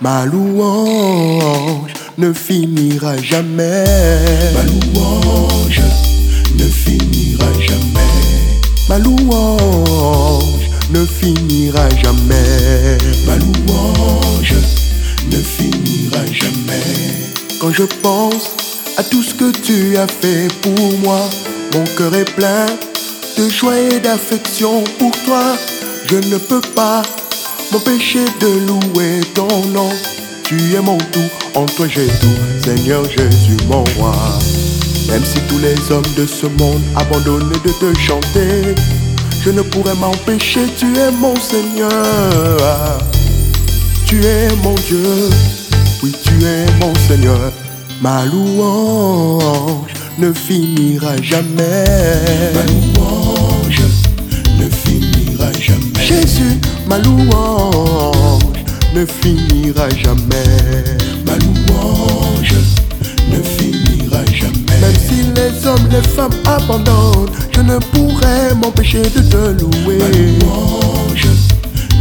Ma louange ne finira jamais. Ma louange ne finira jamais. Ma louange ne finira jamais. Ma louange ne finira jamais. Quand je pense à tout ce que tu as fait pour moi, mon cœur est plein de joie et d'affection pour toi. Je ne peux pas m'empêcher de louer ton nom. Tu es mon tout, en toi j'ai tout, Seigneur Jésus mon roi. Même si tous les hommes de ce monde abandonnent de te chanter, je ne pourrais m'empêcher, tu es mon Seigneur. Tu es mon Dieu, oui tu es mon Seigneur. Ma louange ne finira jamais. Ma louange ne finira jamais. Ma louange ne finira jamais. Même si les hommes, les femmes abandonnent, je ne pourrai m'empêcher de te louer. Ma louange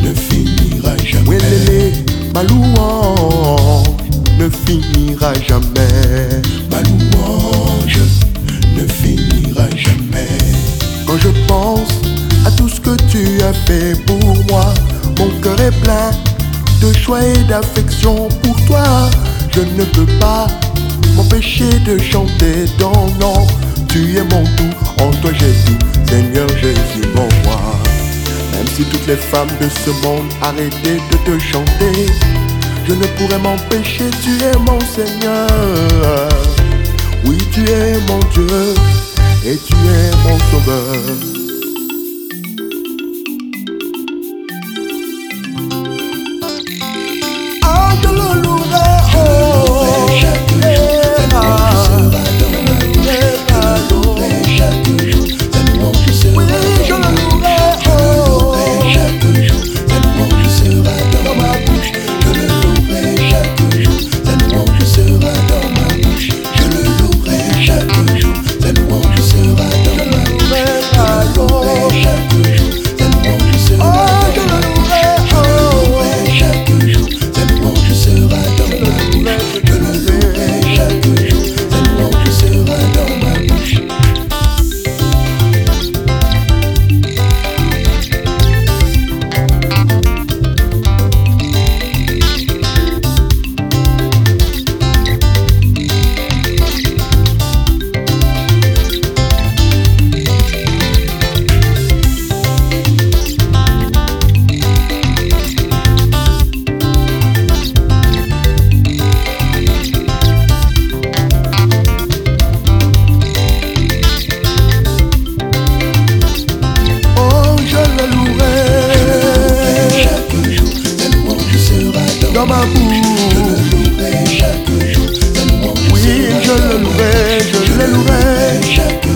ne finira jamais. Oui, lélé, ma louange ne finira jamais. Ma louange ne finira jamais. Quand je pense que tu as fait pour moi, mon cœur est plein de joie et d'affection pour toi. Je ne peux pas m'empêcher de chanter ton nom. Tu es mon tout, en toi j'ai tout, Seigneur Jésus mon roi. Même si toutes les femmes de ce monde arrêtaient de te chanter, je ne pourrais m'empêcher, tu es mon Seigneur. Oui, tu es mon Dieu et tu es mon sauveur. I don't je le louerai chaque jour, tellement je le louerai, je le louerai, chaque jour.